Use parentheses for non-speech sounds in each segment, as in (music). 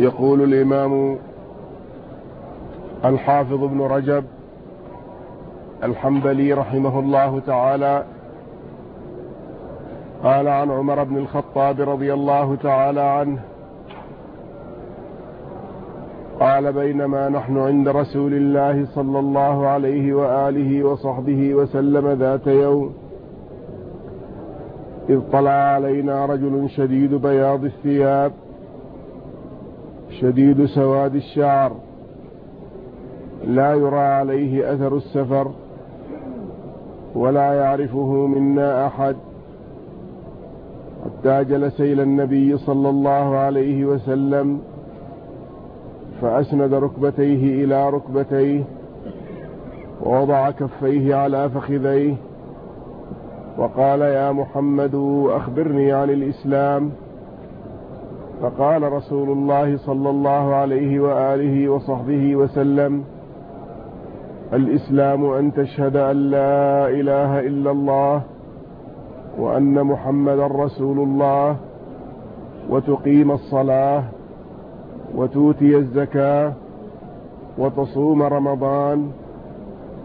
يقول الإمام الحافظ ابن رجب الحنبلي رحمه الله تعالى قال عن عمر بن الخطاب رضي الله تعالى عنه قال بينما نحن عند رسول الله صلى الله عليه وآله وصحبه وسلم ذات يوم إذ طلع علينا رجل شديد بياض الثياب شديد سواد الشعر لا يرى عليه أثر السفر ولا يعرفه منا أحد. حتى جلس إلى النبي صلى الله عليه وسلم فأسند ركبتيه إلى ركبتيه ووضع كفيه على فخذيه وقال يا محمد أخبرني عن الإسلام. فقال رسول الله صلى الله عليه وآله وصحبه وسلم الإسلام أن تشهد أن لا إله إلا الله وأن محمد رسول الله وتقيم الصلاة وتوتي الزكاة وتصوم رمضان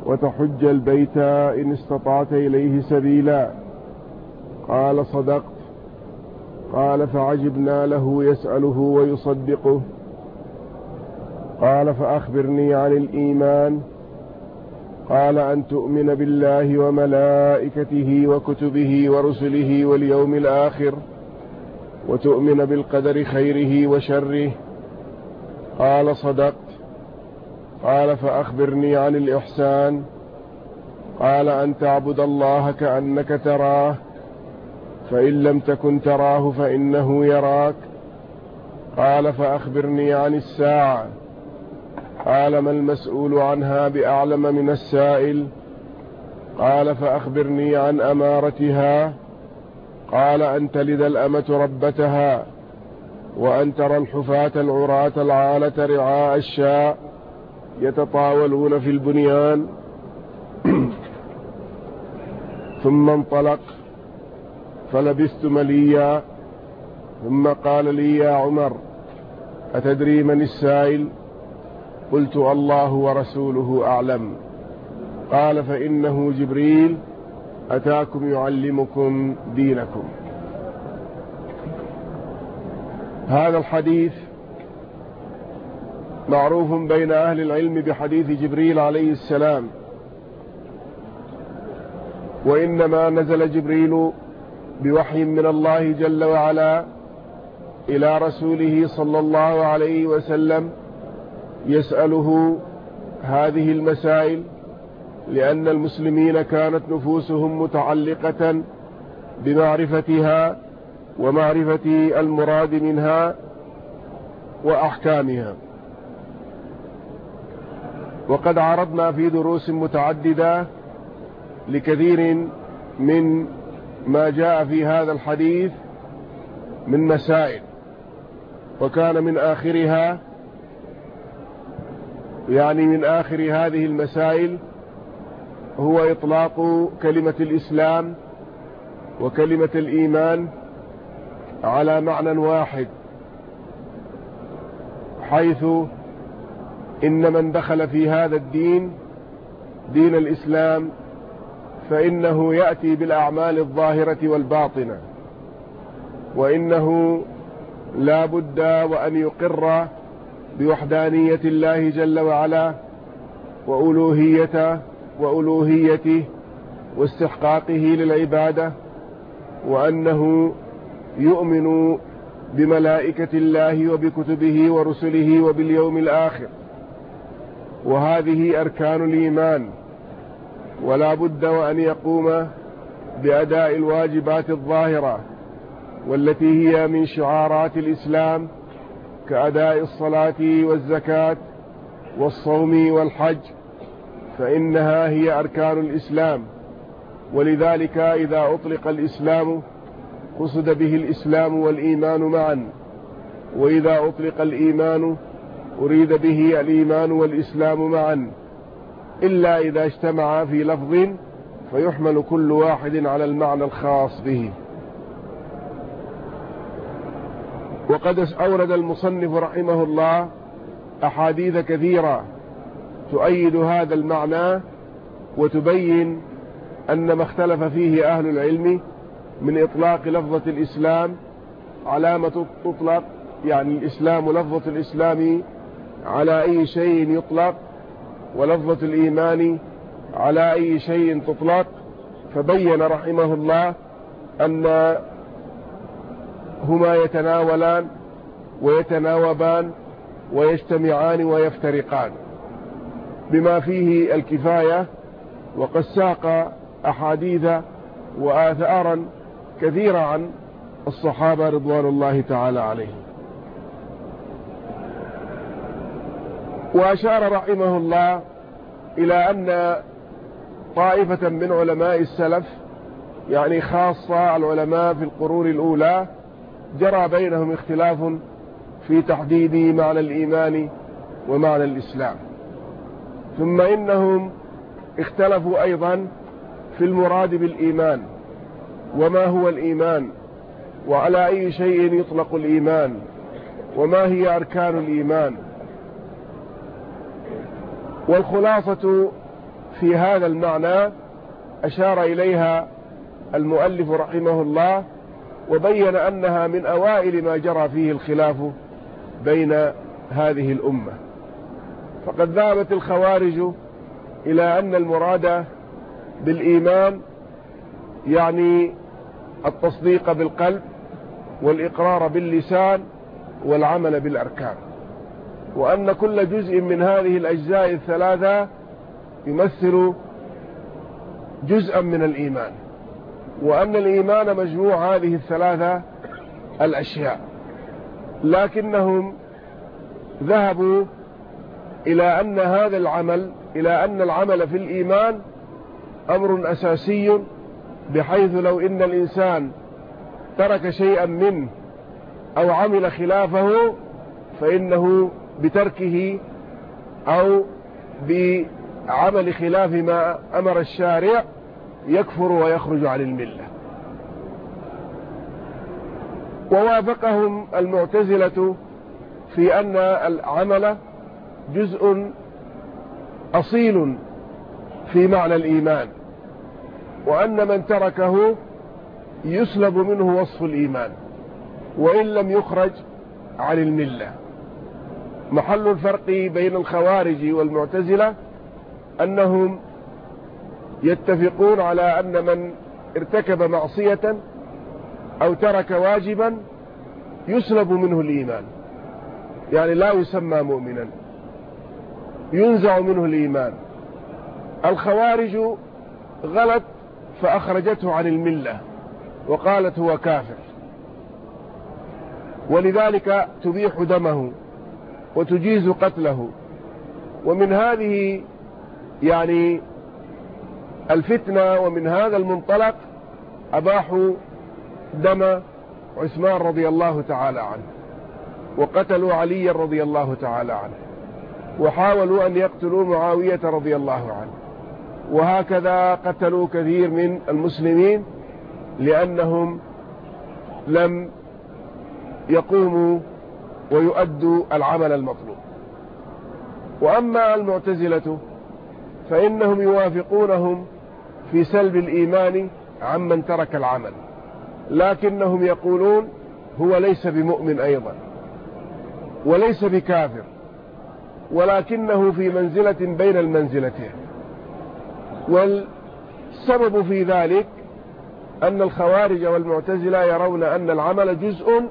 وتحج البيت إن استطعت إليه سبيلا. قال صدقت. قال فعجبنا له يسأله ويصدقه. قال فأخبرني عن الإيمان. قال أن تؤمن بالله وملائكته وكتبه ورسله واليوم الآخر وتؤمن بالقدر خيره وشره. قال صدقت. قال فأخبرني عن الإحسان. قال أن تعبد الله كأنك تراه. فإن لم تكن تراه فإنه يراك. قال فأخبرني عن الساعة. قال ما المسؤول عنها بأعلم من السائل؟ قال فأخبرني عن أمارتها. قال أن تلد الأمة ربتها؟ وأن ترى الحفاة العراة العالة رعاء الشاء يتطاولون في البنيان. (clears throat) ثم انطلق. فلبثت مليا ثم قال لي يا عمر أتدري من السائل؟ قلت الله ورسوله أعلم. قال فإنه جبريل أتاكم يعلمكم دينكم. هذا الحديث معروف بين أهل العلم بحديث جبريل عليه السلام. وإنما نزل جبريل بوحي من الله جل وعلا إلى رسوله صلى الله عليه وسلم يسأله هذه المسائل لأن المسلمين كانت نفوسهم متعلقة بمعرفتها ومعرفة المراد منها وأحكامها. وقد عرضنا في دروس متعددة لكثير من ما جاء في هذا الحديث من مسائل وكان من آخرها يعني من آخر هذه المسائل هو إطلاق كلمة الإسلام وكلمة الإيمان على معنى واحد حيث إن من دخل في هذا الدين دين الإسلام فإنه يأتي بالأعمال الظاهرة والباطنة. وإنه لا بد وأن يقر بوحدانية الله جل وعلا وألوهيته وألوهيته واستحقاقه للعبادة وأنه يؤمن بملائكة الله وبكتبه ورسله وباليوم الآخر. وهذه أركان الإيمان. ولا بد وأن يقوم بأداء الواجبات الظاهرة والتي هي من شعارات الإسلام كأداء الصلاة والزكاة والصوم والحج فإنها هي أركان الإسلام. ولذلك إذا أطلق الإسلام قصد به الإسلام والإيمان معا. وإذا أطلق الإيمان أريد به الإيمان والإسلام معا. إلا إذا اجتمعا في لفظ فيحمل كل واحد على المعنى الخاص به. وقد أورد المصنف رحمه الله أحاديث كثيرة تؤيد هذا المعنى وتبين أن ما اختلف فيه أهل العلم من إطلاق لفظة الإسلام علامة تطلق يعني الإسلام لفظة الإسلام على أي شيء يطلق ولفظة الإيمان على أي شيء تطلق فبين رحمه الله أن هما يتناولان ويتناوبان ويجتمعان ويفترقان. بما فيه الكفاية وقد ساق أحاديث وآثارا كثيرة عن الصحابة رضوان الله تعالى عليهم. وأشار رحمه الله إلى أن طائفة من علماء السلف يعني خاصة العلماء في القرون الأولى جرى بينهم اختلاف في تحديد معنى الإيمان ومعنى الإسلام. ثم إنهم اختلفوا أيضا في المراد بالإيمان وما هو الإيمان وعلى أي شيء يطلق الإيمان وما هي أركان الإيمان. والخلاصة في هذا المعنى أشار إليها المؤلف رحمه الله وبين أنها من أوائل ما جرى فيه الخلاف بين هذه الأمة. فقد ذهبت الخوارج إلى أن المراد بالإيمان يعني التصديق بالقلب والإقرار باللسان والعمل بالأركان. وأن كل جزء من هذه الأجزاء الثلاثة يمثل جزءا من الإيمان. وأن الإيمان مجموع هذه الثلاثة الأشياء. لكنهم ذهبوا إلى أن هذا العمل إلى أن العمل في الإيمان أمر أساسي بحيث لو إن الإنسان ترك شيئا منه أو عمل خلافه فإنه بتركه أو بعمل خلاف ما أمر الشارع يكفر ويخرج عن الملة. ووافقهم المعتزلة في أن العمل جزء أصيل في معنى الإيمان وأن من تركه يسلب منه وصف الإيمان وإن لم يخرج عن الملة. محل الفرق بين الخوارج والمعتزلة أنهم يتفقون على أن من ارتكب معصية أو ترك واجبا يسلب منه الإيمان. يعني لا يسمى مؤمنا ينزع منه الإيمان. الخوارج غلط فأخرجته عن الملة وقالت هو كافر. ولذلك تبيح دمه. وتجيز قتله. ومن هذه يعني الفتنة ومن هذا المنطلق أباحوا دم عثمان رضي الله تعالى عنه وقتلوا علي رضي الله تعالى عنه وحاولوا أن يقتلوا معاوية رضي الله عنه. وهكذا قتلوا كثير من المسلمين لأنهم لم يقوموا ويؤدوا العمل المطلوب. وأما المعتزلة فإنهم يوافقونهم في سلب الإيمان عمن ترك العمل لكنهم يقولون هو ليس بمؤمن أيضا وليس بكافر ولكنه في منزلة بين المنزلتين. والسبب في ذلك أن الخوارج والمعتزلة يرون أن العمل جزء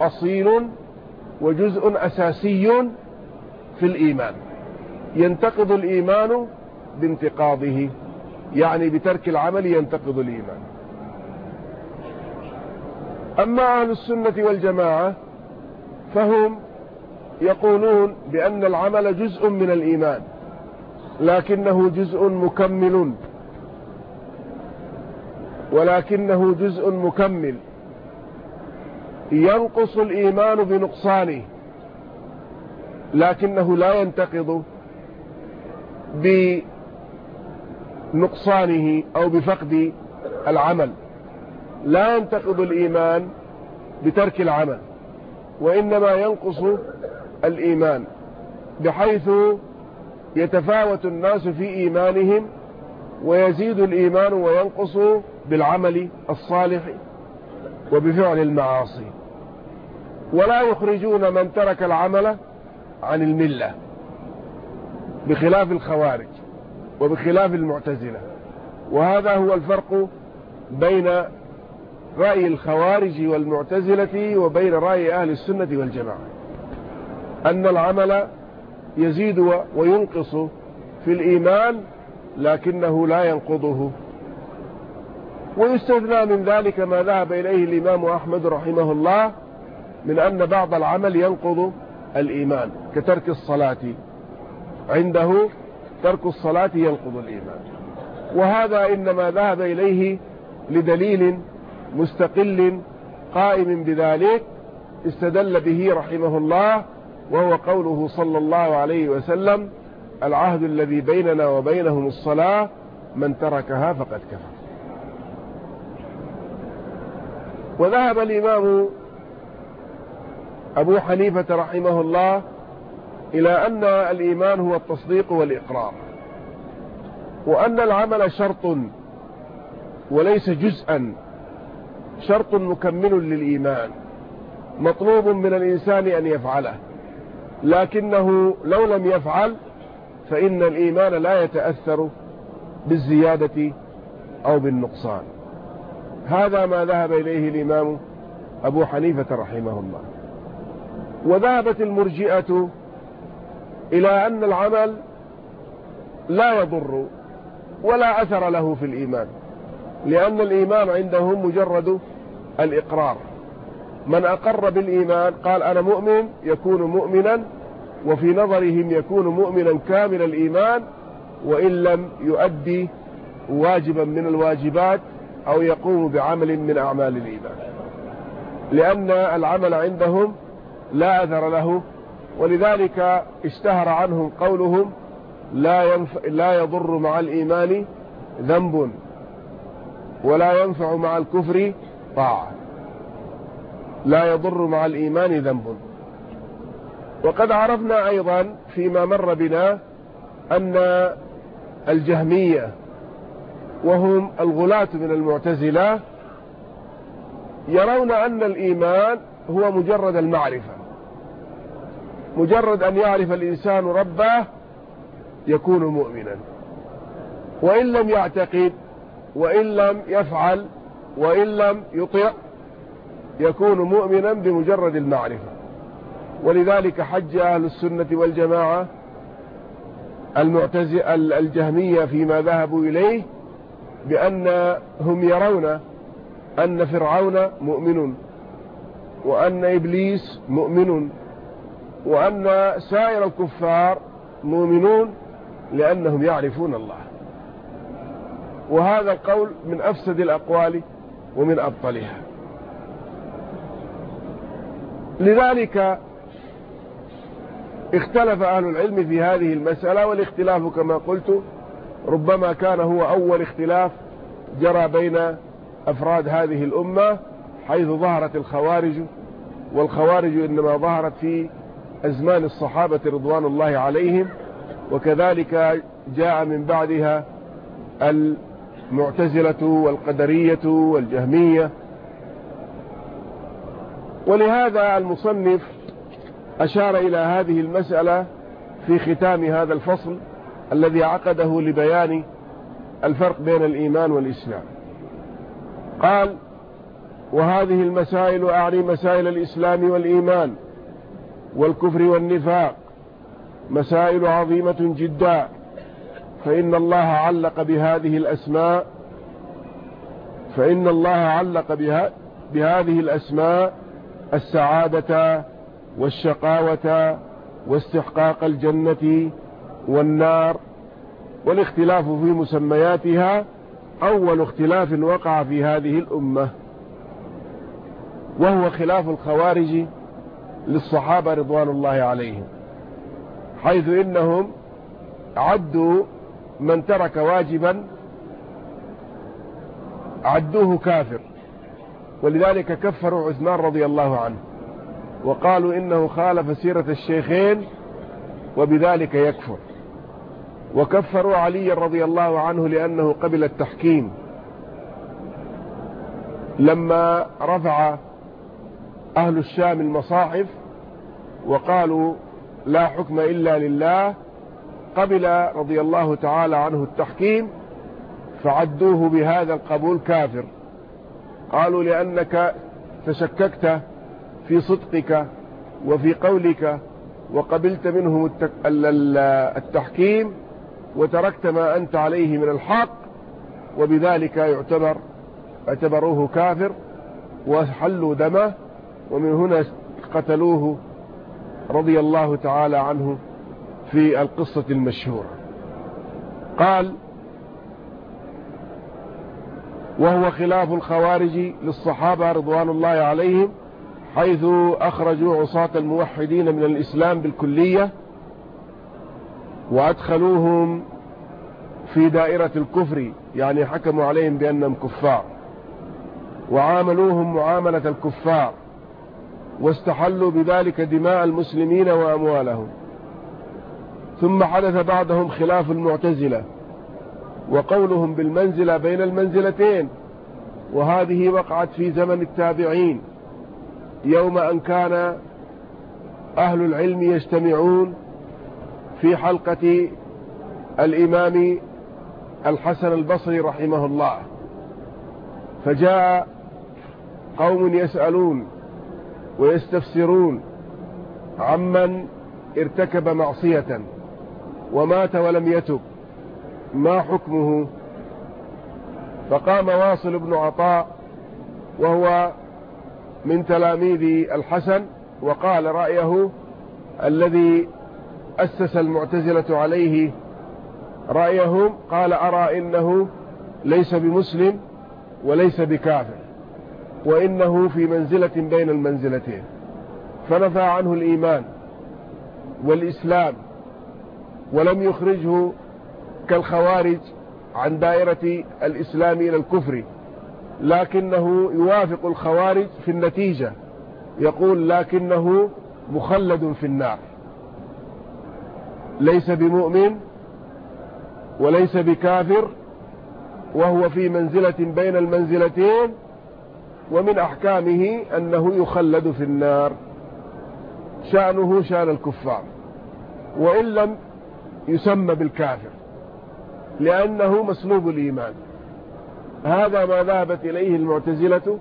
أصيل وجزء أساسي في الإيمان. ينتقض الإيمان بانتقاضه يعني بترك العمل ينتقض الإيمان. أما أهل السنة والجماعة فهم يقولون بأن العمل جزء من الإيمان لكنه جزء مكمل. ولكنه جزء مكمل. ينقص الإيمان بنقصانه لكنه لا ينتقض بنقصانه أو بفقد العمل. لا ينتقض الإيمان بترك العمل وإنما ينقص الإيمان بحيث يتفاوت الناس في إيمانهم ويزيد الإيمان وينقص بالعمل الصالح وبفعل المعاصي. ولا يخرجون من ترك العمل عن الملة بخلاف الخوارج وبخلاف المعتزلة. وهذا هو الفرق بين رأي الخوارج والمعتزلة وبين رأي أهل السنة والجماعة. أن العمل يزيد وينقص في الإيمان لكنه لا ينقضه. ويستثنى من ذلك ما ذهب إليه الإمام أحمد رحمه الله من أن بعض العمل ينقض الإيمان كترك الصلاة. عنده ترك الصلاة ينقض الإيمان. وهذا إنما ذهب إليه لدليل مستقل قائم بذلك استدل به رحمه الله وهو قوله صلى الله عليه وسلم العهد الذي بيننا وبينهم الصلاة من تركها فقد كفر. وذهب الإمام أبو حنيفة رحمه الله إلى أن الإيمان هو التصديق والإقرار وأن العمل شرط وليس جزءا شرط مكمل للإيمان مطلوب من الإنسان أن يفعله لكنه لو لم يفعل فإن الإيمان لا يتأثر بالزيادة أو بالنقصان. هذا ما ذهب إليه الإمام أبو حنيفة رحمه الله. وذهبت المرجئة إلى أن العمل لا يضر ولا أثر له في الإيمان لأن الإيمان عندهم مجرد الإقرار. من أقر بالإيمان قال أنا مؤمن يكون مؤمنا وفي نظرهم يكون مؤمنا كامل الإيمان وإن لم يؤدي واجبا من الواجبات أو يقوم بعمل من أعمال الإيمان. لأن العمل عندهم لا أثر له ولذلك اشتهر عنهم قولهم لا, ينف... لا يضر مع الإيمان ذنب ولا ينفع مع الكفر طاعة. لا يضر مع الإيمان ذنب. وقد عرفنا أيضا فيما مر بنا أن الجهمية وهم الغلاة من المعتزلة يرون أن الإيمان هو مجرد المعرفة. مجرد أن يعرف الإنسان ربه يكون مؤمنا. وإن لم يعتقد وإن لم يفعل وإن لم يطع يكون مؤمنا بمجرد المعرفة. ولذلك حج أهل السنة والجماعة الجهمية فيما ذهبوا إليه بأنهم يرون أن فرعون مؤمن وأن إبليس مؤمن. وأن سائر الكفار مؤمنون لأنهم يعرفون الله. وهذا القول من أفسد الأقوال ومن أبطلها. لذلك اختلف أهل العلم في هذه المسألة والاختلاف كما قلت ربما كان هو أول اختلاف جرى بين أفراد هذه الأمة حيث ظهرت الخوارج والخوارج إنما ظهرت في أزمان الصحابة رضوان الله عليهم وكذلك جاء من بعدها المعتزلة والقدرية والجهمية. ولهذا المصنف أشار إلى هذه المسألة في ختام هذا الفصل الذي عقده لبيان الفرق بين الإيمان والإسلام. قال وهذه المسائل أعني مسائل الإسلام والإيمان والكفر والنفاق مسائل عظيمة جدا فإن الله علق بهذه الأسماء فإن الله علق بها بهذه الأسماء السعادة والشقاوة واستحقاق الجنة والنار والاختلاف في مسمياتها أول اختلاف وقع في هذه الأمة وهو خلاف الخوارج للصحابة رضوان الله عليهم حيث إنهم عدوا من ترك واجبا عدوه كافر ولذلك كفروا عثمان رضي الله عنه وقالوا إنه خالف سيرة الشيخين وبذلك يكفر وكفروا علي رضي الله عنه لأنه قبل التحكيم لما رفع أهل الشام المصاحف وقالوا لا حكم إلا لله قبل رضي الله تعالى عنه التحكيم فعدوه بهذا القبول كافر. قالوا لأنك تشككت في صدقك وفي قولك وقبلت منهم التحكيم وتركت ما أنت عليه من الحق وبذلك يعتبر اعتبروه كافر وحلوا دمه ومن هنا قتلوه رضي الله تعالى عنه في القصة المشهورة. قال وهو خلاف الخوارج للصحابة رضوان الله عليهم حيث أخرجوا عصاة الموحدين من الإسلام بالكلية وأدخلوهم في دائرة الكفر يعني حكموا عليهم بأنهم كفار وعاملوهم معاملة الكفار واستحلوا بذلك دماء المسلمين وأموالهم. ثم حدث بعدهم خلاف المعتزلة وقولهم بالمنزلة بين المنزلتين وهذه وقعت في زمن التابعين يوم أن كان أهل العلم يجتمعون في حلقة الإمام الحسن البصري رحمه الله. فجاء قوم يسألون ويستفسرون عمن ارتكب معصية ومات ولم يتب. ما حكمه؟ فقام واصل بن عطاء وهو من تلاميذ الحسن وقال رأيه الذي أسس المعتزلة عليه رأيهم قال أرى إنه ليس بمسلم وليس بكافر. وإنه في منزلة بين المنزلتين. فنفى عنه الإيمان والإسلام ولم يخرجه كالخوارج عن دائرة الإسلام إلى الكفر. لكنه يوافق الخوارج في النتيجة. يقول لكنه مخلد في النار. ليس بمؤمن وليس بكافر وهو في منزلة بين المنزلتين ومن أحكامه أنه يخلد في النار. شأنه شأن الكفار. وإن لم يسمى بالكافر لأنه مسلوب الإيمان. هذا ما ذهبت إليه المعتزلة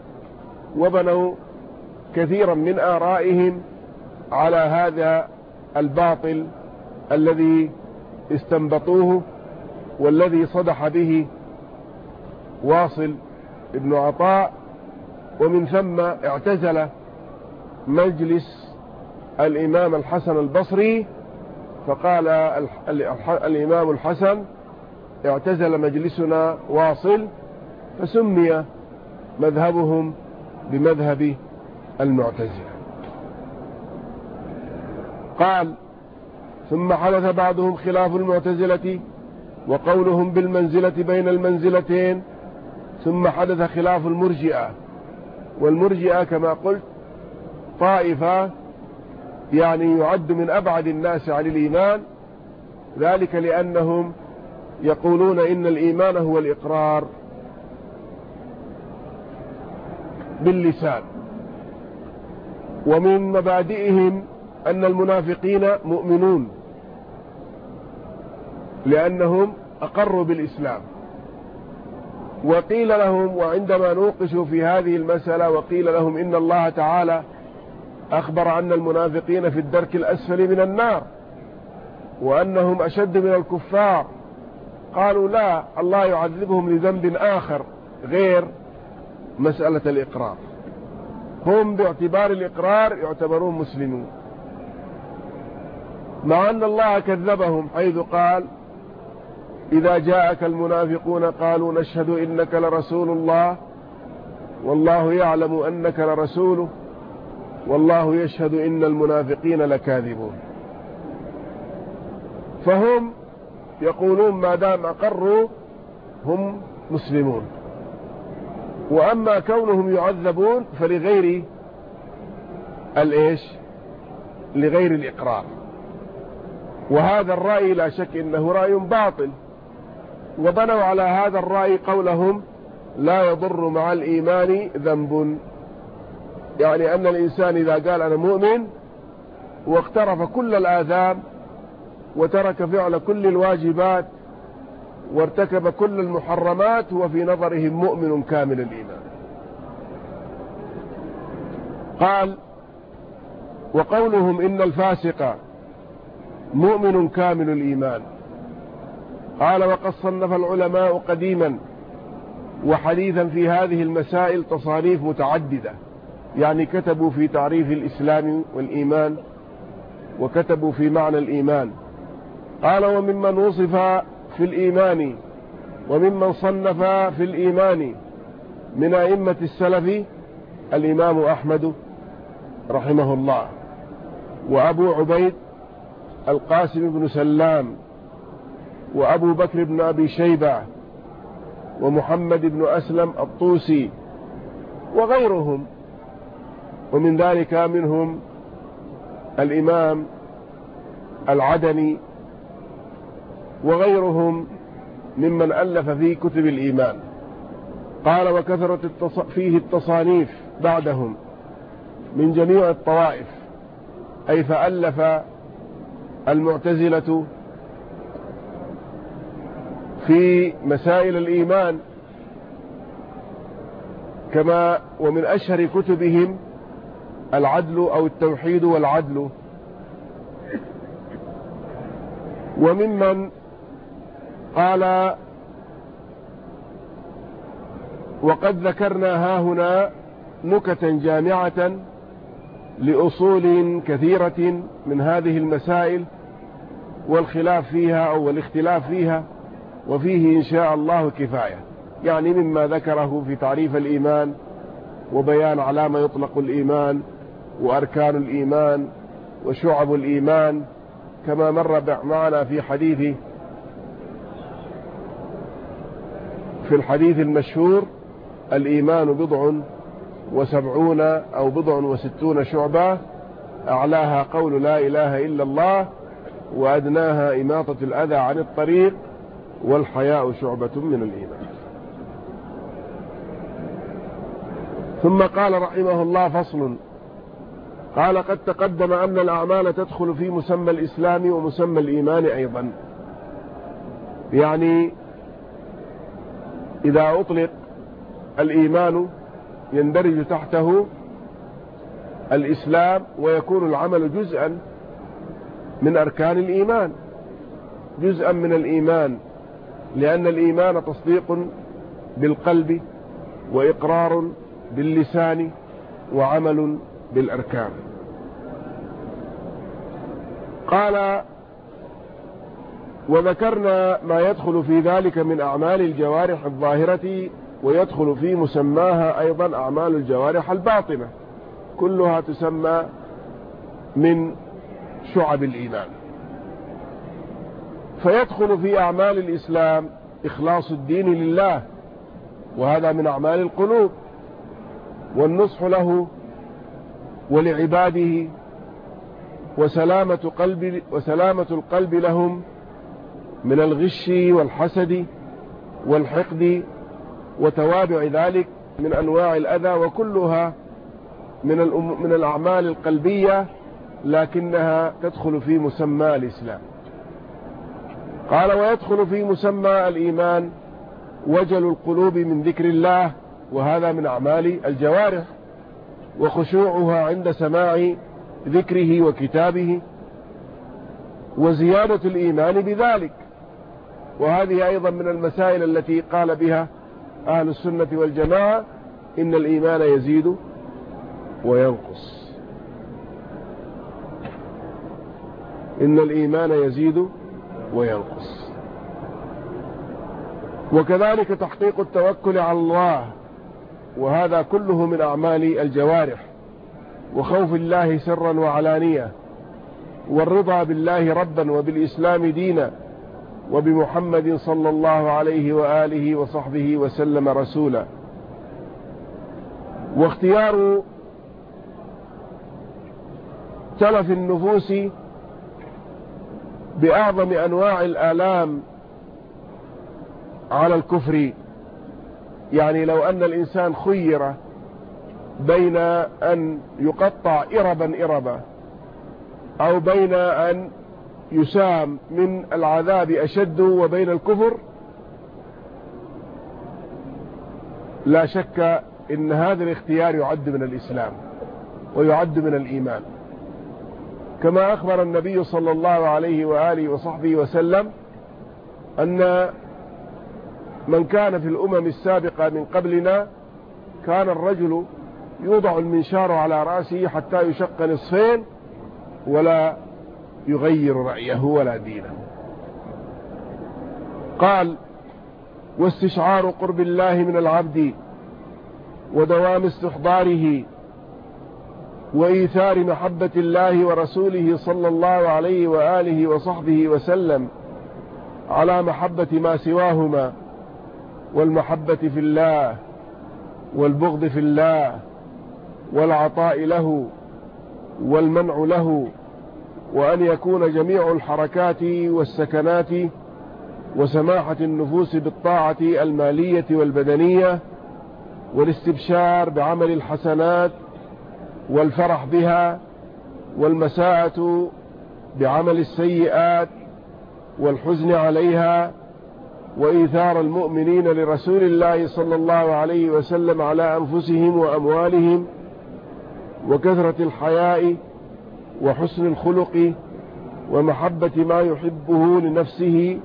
وبنوا كثيرا من آرائهم على هذا الباطل الذي استنبطوه والذي صدح به واصل ابن عطاء ومن ثم اعتزل مجلس الإمام الحسن البصري فقال الإمام الحسن اعتزل مجلسنا واصل فسمي مذهبهم بمذهب المعتزلة. قال ثم حدث بعضهم خلاف المعتزلة وقولهم بالمنزلة بين المنزلتين ثم حدث خلاف المرجئة. والمرجئة كما قلت طائفة يعني يعد من أبعد الناس عن الإيمان ذلك لأنهم يقولون إن الإيمان هو الإقرار باللسان. ومن مبادئهم أن المنافقين مؤمنون لأنهم أقروا بالإسلام. وقيل لهم وعندما نوقشوا في هذه المسألة وقيل لهم إن الله تعالى أخبر أن المنافقين في الدرك الأسفل من النار وأنهم أشد من الكفار. قالوا لا الله يعذبهم لذنب آخر غير مسألة الإقرار. هم باعتبار الإقرار يعتبرون مسلمون. مع أن الله كذبهم حيث قال إذا جاءك المنافقون قالوا نشهد إنك لرسول الله والله يعلم أنك لرسوله والله يشهد إن المنافقين لكاذبون. فهم يقولون ما دام أقروا هم مسلمون. وأما كونهم يعذبون فلغير الإيش؟ لغير الإقرار. وهذا الرأي لا شك إنه رأي باطل. وبنوا على هذا الرأي قولهم لا يضر مع الإيمان ذنب. يعني أن الإنسان إذا قال أنا مؤمن واقترف كل الاذان وترك فعل كل الواجبات وارتكب كل المحرمات هو في نظرهم مؤمن كامل الإيمان. قال وقولهم إن الفاسق مؤمن كامل الإيمان. قال وقد صنف العلماء قديما وحديثا في هذه المسائل تصانيف متعددة. يعني كتبوا في تعريف الإسلام والإيمان وكتبوا في معنى الإيمان. قال وممن وصف في الإيمان وممن صنف في الإيمان من أئمة السلف الإمام أحمد رحمه الله وأبو عبيد القاسم بن سلام وأبو بكر بن أبي شيبة ومحمد بن أسلم الطوسي وغيرهم. ومن ذلك منهم الإمام العدني وغيرهم ممن ألف في كتب الإيمان. قال وكثرت التص... فيه التصانيف بعدهم من جميع الطوائف أي فألف المعتزلة في مسائل الإيمان كما ومن أشهر كتبهم العدل أو التوحيد والعدل. وممن قال وقد ذكرنا ها هنا نكتا جامعة لأصول كثيرة من هذه المسائل والخلاف فيها أو الاختلاف فيها. وفيه إن شاء الله كفاية. يعني مما ذكره في تعريف الإيمان وبيان على ما يطلق الإيمان وأركان الإيمان وشعب الإيمان كما مر معنا في حديث في الحديث المشهور الإيمان بضع وسبعون أو بضع وستون شعبة أعلاها قول لا إله إلا الله وأدناها إماطة الأذى عن الطريق والحياء شعبة من الإيمان. ثم قال رحمه الله فصل. قال قد تقدم أن الأعمال تدخل في مسمى الإسلام ومسمى الإيمان أيضا. يعني إذا أطلق الإيمان يندرج تحته الإسلام ويكون العمل جزءا من أركان الإيمان. جزءا من الإيمان لأن الإيمان تصديق بالقلب وإقرار باللسان وعمل بالأركان. قال وذكرنا ما يدخل في ذلك من أعمال الجوارح الظاهرة ويدخل في مسماها أيضا أعمال الجوارح الباطنة كلها تسمى من شعب الإيمان. فيدخل في أعمال الإسلام إخلاص الدين لله وهذا من أعمال القلوب والنصح له ولعباده وسلامة قلب وسلامة القلب لهم من الغش والحسد والحقد وتوابع ذلك من أنواع الأذى وكلها من من الأعمال القلبية لكنها تدخل في مسمى الإسلام. قال ويدخل في مسمى الإيمان وجل القلوب من ذكر الله وهذا من أعمال الجوارح وخشوعها عند سماع ذكره وكتابه وزيادة الإيمان بذلك. وهذه أيضا من المسائل التي قال بها أهل السنة والجماعة إن الإيمان يزيد وينقص. إن الإيمان يزيد وينقص وكذلك تحقيق التوكل على الله وهذا كله من أعمال الجوارح وخوف الله سرا وعلانية والرضا بالله ربا وبالإسلام دينا وبمحمد صلى الله عليه وآله وصحبه وسلم رسولا. واختيار تلف النفوس بأعظم أنواع الآلام على الكفر. يعني لو أن الإنسان خير بين أن يقطع إربا إربا أو بين أن يسام من العذاب أشد وبين الكفر لا شك إن هذا الاختيار يعد من الإسلام ويعد من الإيمان. كما أخبر النبي صلى الله عليه وآله وصحبه وسلم أن من كان في الأمم السابقة من قبلنا كان الرجل يوضع المنشار على رأسه حتى يشق نصفين ولا يغير رأيه ولا دينه. قال واستشعار قرب الله من العبد ودوام استحضاره وإيثار محبة الله ورسوله صلى الله عليه وآله وصحبه وسلم على محبة ما سواهما والمحبة في الله والبغض في الله والعطاء له والمنع له وأن يكون جميع الحركات والسكنات وسماحة النفوس بالطاعة المالية والبدنية والاستبشار بعمل الحسنات والفرح بها والمساءة بعمل السيئات والحزن عليها وإيثار المؤمنين لرسول الله صلى الله عليه وسلم على أنفسهم وأموالهم وكثرة الحياء وحسن الخلق ومحبة ما يحبه لنفسه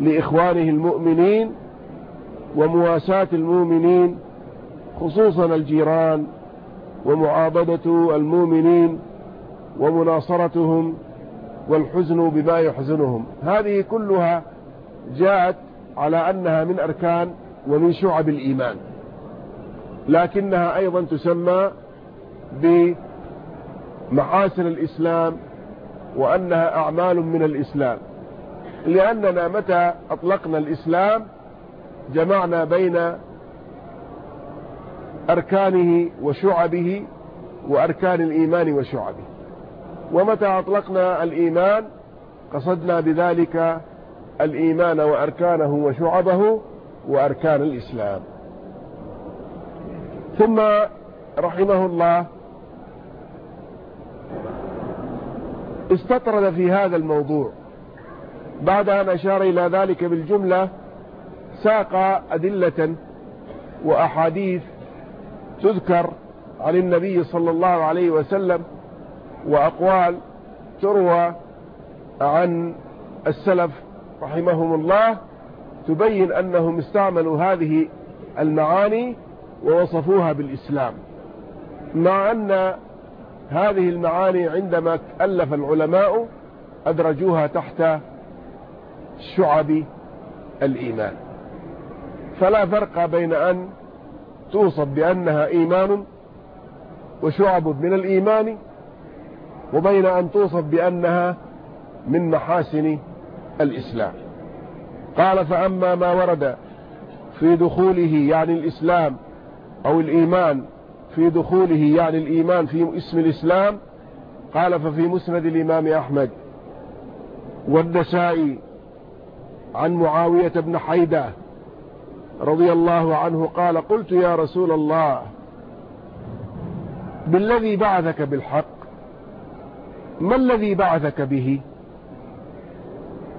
لإخوانه المؤمنين ومواساة المؤمنين خصوصا الجيران. ومعاضدة المؤمنين ومناصرتهم والحزن بما يحزنهم. هذه كلها جاءت على أنها من أركان ومن شعب الإيمان لكنها أيضا تسمى بمحاسن الإسلام وأنها أعمال من الإسلام. لأننا متى أطلقنا الإسلام؟ جمعنا بين أركانه وشعبه وأركان الإيمان وشعبه. ومتى أطلقنا الإيمان؟ قصدنا بذلك الإيمان وأركانه وشعبه وأركان الإسلام. ثم رحمه الله استطرد في هذا الموضوع. بعد أن أشار إلى ذلك بالجملة ساق أدلة وأحاديث تذكر عن النبي صلى الله عليه وسلم وأقوال تروى عن السلف رحمهم الله تبين أنهم استعملوا هذه المعاني ووصفوها بالإسلام. مع أن هذه المعاني عندما ألف العلماء أدرجوها تحت شعب الإيمان. فلا فرق بين أن توصف بأنها إيمان وشعب من الإيمان وبين أن توصف بأنها من محاسن الإسلام. قال فأما ما ورد في دخوله يعني الإسلام أو الإيمان في دخوله يعني الإيمان في اسم الإسلام قال ففي مسند الإمام أحمد والنسائي عن معاوية بن حيدة رضي الله عنه قال قلت يا رسول الله بالذي بعثك بالحق؟ ما الذي بعثك به؟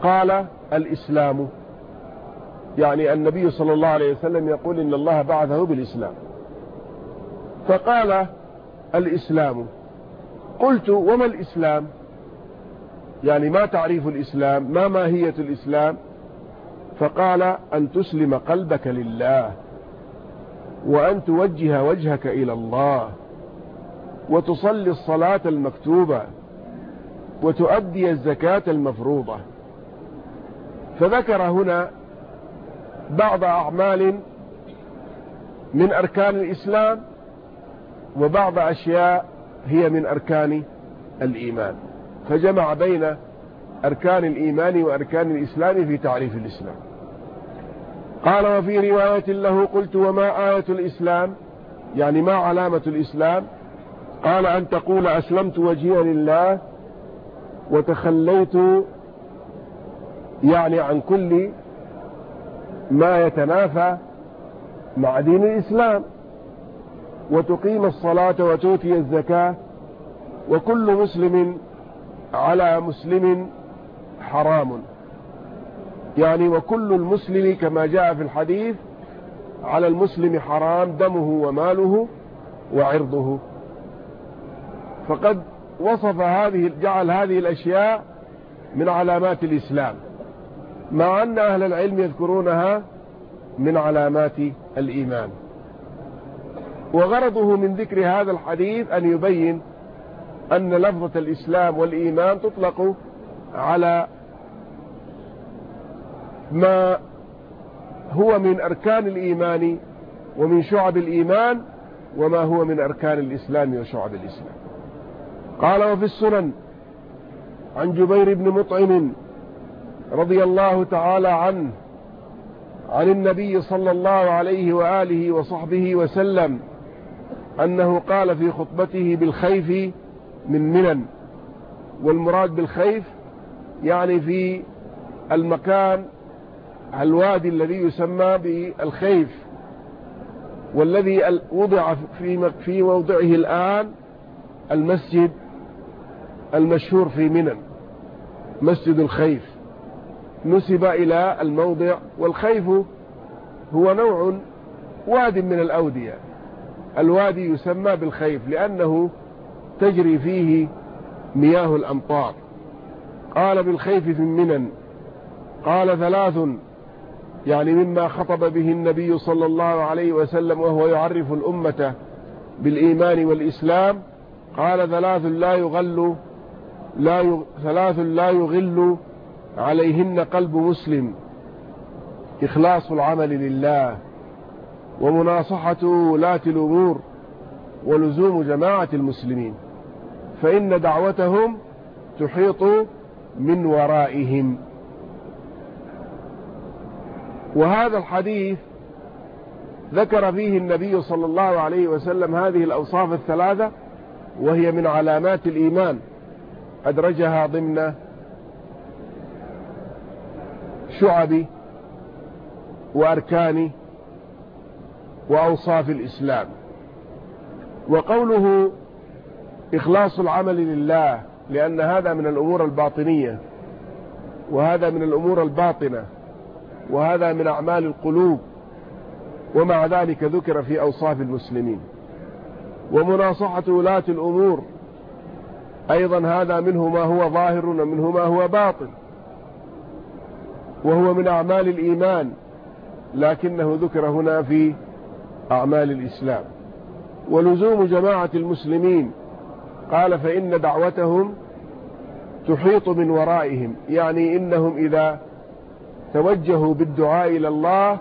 قال الإسلام. يعني النبي صلى الله عليه وسلم يقول إن الله بعثه بالإسلام. فقال الإسلام. قلت وما الإسلام؟ يعني ما تعريف الإسلام ما ماهية الإسلام؟ فقال أن تسلم قلبك لله وأن توجه وجهك إلى الله وتصلي الصلاة المكتوبة وتؤدي الزكاة المفروضة. فذكر هنا بعض أعمال من أركان الإسلام وبعض أشياء هي من أركان الإيمان. فجمع بين أركان الإيمان وأركان الإسلام في تعريف الإسلام. قال وفي رواية له قلت وما آية الإسلام؟ يعني ما علامة الإسلام؟ قال أن تقول أسلمت وجهي لله وتخليت يعني عن كل ما يتنافى مع دين الإسلام. وتقيم الصلاة وتؤتي الزكاة وكل مسلم على مسلم حرام. يعني وكل المسلم كما جاء في الحديث على المسلم حرام دمه وماله وعرضه. فقد وصف هذه جعل هذه الأشياء من علامات الإسلام مع أن أهل العلم يذكرونها من علامات الإيمان. وغرضه من ذكر هذا الحديث أن يبين أن لفظة الإسلام والإيمان تطلق على ما هو من أركان الإيمان ومن شعب الإيمان وما هو من أركان الإسلام وشعب الإسلام. قال وفي السنن عن جبير بن مطعم رضي الله تعالى عنه عن النبي صلى الله عليه وآله وصحبه وسلم أنه قال في خطبته بالخيف من منن والمراد بالخيف يعني في المكان الوادي الذي يسمى بالخيف والذي وضع في موضعه الآن المسجد المشهور في منن مسجد الخيف. نسب إلى الموضع والخيف هو نوع واد من الأودية. الوادي يسمى بالخيف لأنه تجري فيه مياه الأمطار. قال بالخيف في منن قال ثلاث يعني مما خطب به النبي صلى الله عليه وسلم وهو يعرف الأمة بالإيمان والإسلام قال ثلاث لا يغل لا. ثلاث لا يغل عليهن قلب مسلم إخلاص العمل لله ومناصحة ولاة الأمور ولزوم جماعة المسلمين فإن دعوتهم تحيط من ورائهم وهذا الحديث ذكر فيه النبي صلى الله عليه وسلم هذه الأوصاف الثلاثة وهي من علامات الإيمان. أدرجها ضمن شعب وأركان وأوصاف الإسلام. وقوله إخلاص العمل لله لأن هذا من الأمور الباطنية وهذا من الأمور الباطنة. وهذا من أعمال القلوب ومع ذلك ذكر في أوصاف المسلمين. ومناصحة ولاة الأمور أيضا هذا منه ما هو ظاهر ومنه ما هو باطن. وهو من أعمال الإيمان لكنه ذكر هنا في أعمال الإسلام. ولزوم جماعة المسلمين قال فإن دعوتهم تحيط من ورائهم يعني إنهم إذا توجهوا بالدعاء إلى الله.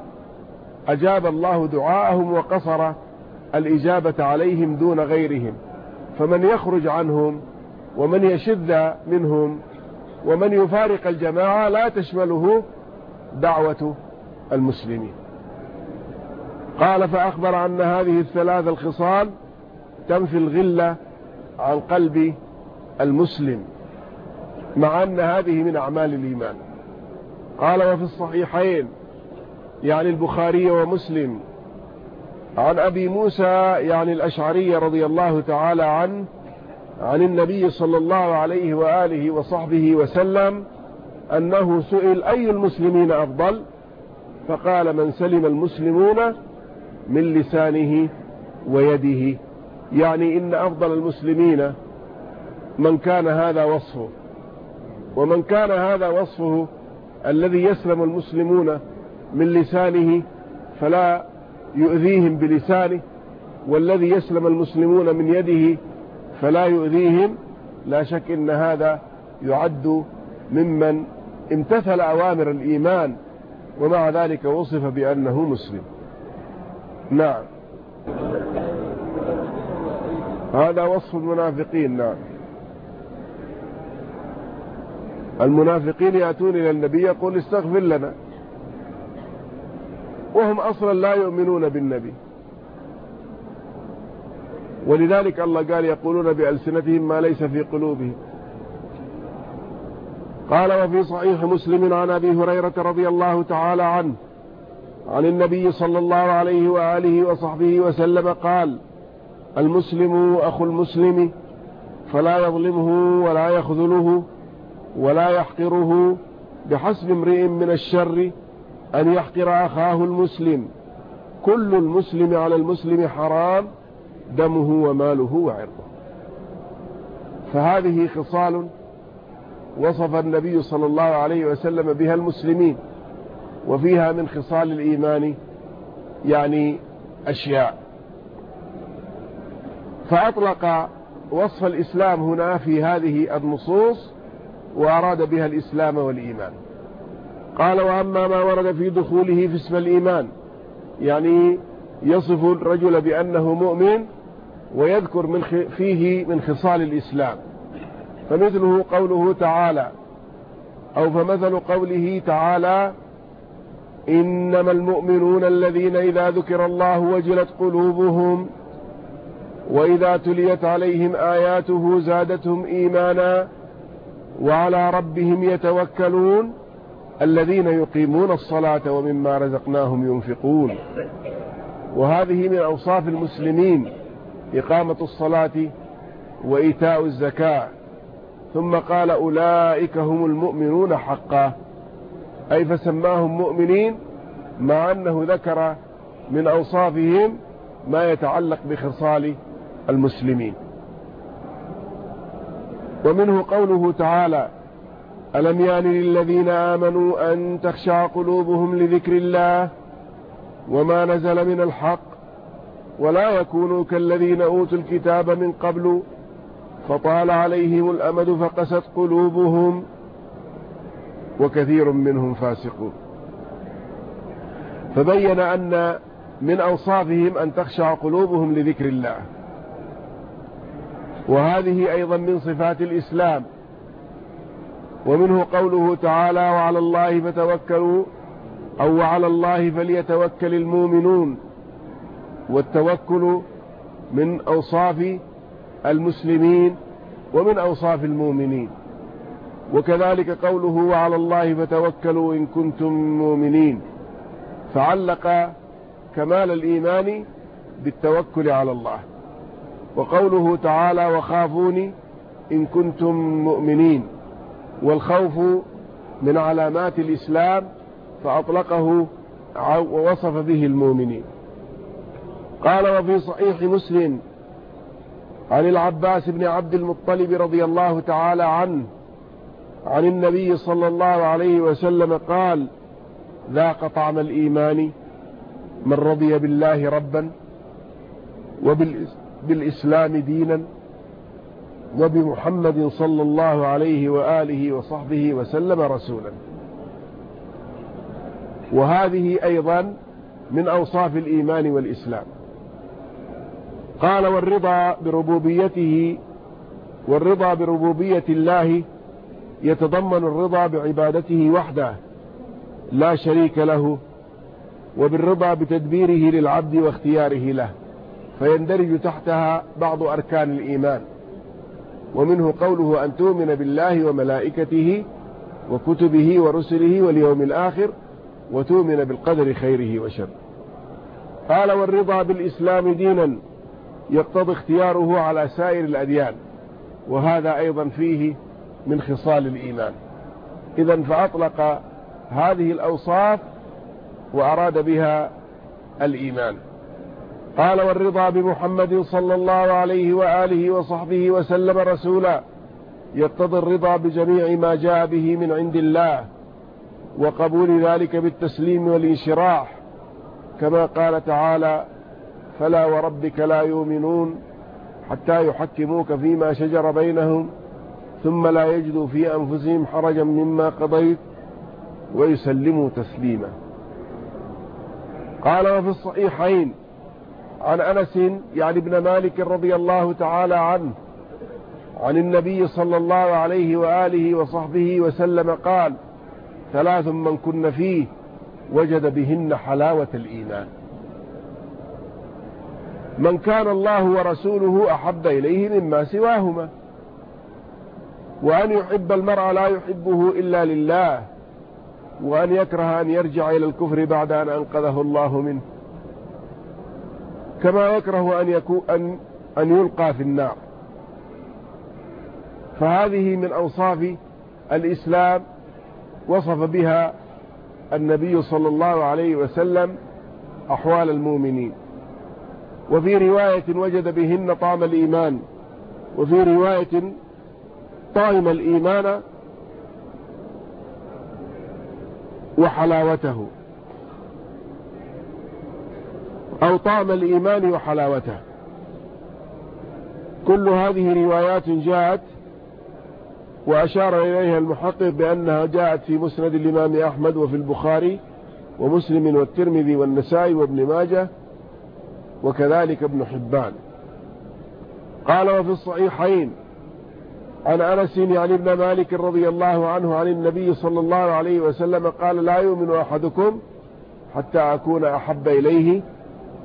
أجاب الله دعاءهم وقصر الإجابة عليهم دون غيرهم. فمن يخرج عنهم ومن يشذ منهم ومن يفارق الجماعة لا تشمله دعوة المسلمين. قال فأخبر أن هذه الثلاث الخصال تنفي الغلة عن قلب المسلم مع أن هذه من أعمال الإيمان. قال وفي الصحيحين يعني البخاري ومسلم عن أبي موسى يعني الأشعري رضي الله تعالى عنه عن النبي صلى الله عليه وآله وصحبه وسلم أنه سئل أي المسلمين أفضل؟ فقال من سلم المسلمون من لسانه ويده. يعني إن أفضل المسلمين من كان هذا وصفه. ومن كان هذا وصفه الذي يسلم المسلمون من لسانه فلا يؤذيهم بلسانه والذي يسلم المسلمون من يده فلا يؤذيهم. لا شك إن هذا يعد ممن امتثل أوامر الإيمان ومع ذلك وصف بأنه مسلم. نعم. هذا وصف المنافقين نعم. المنافقين يأتون إلى النبي يقول استغفر لنا. وهم أصلا لا يؤمنون بالنبي. ولذلك الله قال يقولون بألسنتهم ما ليس في قلوبهم. قال وفي صحيح مسلم عن أبي هريرة رضي الله تعالى عنه عن النبي صلى الله عليه وآله وصحبه وسلم قال المسلم أخو المسلم فلا يظلمه ولا يخذله. ولا يحقره بحسب امرئ من الشر أن يحقر أخاه المسلم. كل المسلم على المسلم حرام دمه وماله وعرضه. فهذه خصال وصف النبي صلى الله عليه وسلم بها المسلمين وفيها من خصال الإيمان يعني أشياء. فأطلق وصف الإسلام هنا في هذه النصوص وأراد بها الإسلام والإيمان. قال وأما ما ورد في دخوله في اسم الإيمان يعني يصف الرجل بأنه مؤمن ويذكر من فيه من خصال الإسلام. فمثله قوله تعالى أو فمثل قوله تعالى إنما المؤمنون الذين إذا ذكر الله وجلت قلوبهم وإذا تليت عليهم آياته زادتهم إيمانا وعلى ربهم يتوكلون الذين يقيمون الصلاة ومما رزقناهم ينفقون. وهذه من أوصاف المسلمين إقامة الصلاة وإيتاء الزكاة. ثم قال أولئك هم المؤمنون حقا. أي فسماهم مؤمنين مع أنه ذكر من أوصافهم ما يتعلق بخصال المسلمين. ومنه قوله تعالى ألم يان للذين آمنوا أن تخشع قلوبهم لذكر الله وما نزل من الحق ولا يكونوا كالذين أوتوا الكتاب من قبل فطال عليهم الأمد فقست قلوبهم وكثير منهم فاسقون. فبين أن من أوصافهم أن تخشع قلوبهم لذكر الله. وهذه أيضا من صفات الإسلام ومنه قوله تعالى وعلى الله فتوكلوا أو على الله فليتوكل المؤمنون والتوكل من أوصاف المسلمين ومن أوصاف المؤمنين. وكذلك قوله وعلى الله فتوكلوا إن كنتم مؤمنين فعلق كمال الإيمان بالتوكل على الله. وقوله تعالى وخافوني إن كنتم مؤمنين والخوف من علامات الإسلام فأطلقه ووصف به المؤمنين. قال وفي صحيح مسلم عن العباس بن عبد المطلب رضي الله تعالى عنه عن النبي صلى الله عليه وسلم قال ذاق طعم الإيمان من رضي بالله ربا وبالإسلام دينا وبمحمد صلى الله عليه وآله وصحبه وسلم رسولا. وهذه أيضا من أوصاف الإيمان والإسلام. قال والرضا بربوبيته والرضا بربوبية الله يتضمن الرضا بعبادته وحده لا شريك له وبالرضا بتدبيره للعبد واختياره له. فيندرج تحتها بعض أركان الإيمان ومنه قوله أن تؤمن بالله وملائكته وكتبه ورسله واليوم الآخر وتؤمن بالقدر خيره وشره. قال والرضا بالإسلام دينا يقتضي اختياره على سائر الأديان وهذا أيضا فيه من خصال الإيمان. إذا فأطلق هذه الأوصاف وأراد بها الإيمان. قال والرضا بمحمد صلى الله عليه وآله وصحبه وسلم رسولا. يقتضي الرضا بجميع ما جاء به من عند الله. وقبول ذلك بالتسليم والانشراح. كما قال تعالى فلا وربك لا يؤمنون حتى يحكموك فيما شجر بينهم. ثم لا يجدوا في أنفسهم حرجا مما قضيت ويسلموا تسليما. قال وفي الصحيحين عن أنس يعني ابن مالك رضي الله تعالى عنه عن النبي صلى الله عليه وآله وصحبه وسلم قال ثلاث من كن فيه وجد بهن حلاوة الإيمان. من كان الله ورسوله أحب إليه مما سواهما وأن يحب المرء لا يحبه إلا لله وأن يكره أن يرجع إلى الكفر بعد أن أنقذه الله منه. كما يكره أن, يكون أن, أن يلقى في النار. فهذه من أوصاف الإسلام وصف بها النبي صلى الله عليه وسلم أحوال المؤمنين. وفي رواية وجد بهن طعم الإيمان وفي رواية طعم الإيمان وحلاوته. أو طعم الإيمان وحلاوته. كل هذه روايات جاءت وأشار إليها المحقق بأنها جاءت في مسند الإمام أحمد وفي البخاري ومسلم والترمذي والنسائي وابن ماجه وكذلك ابن حبان. قال وفي الصحيحين عن أنس يعني ابن مالك رضي الله عنه عن النبي صلى الله عليه وسلم قال لا يؤمن أحدكم حتى أكون أحب إليه.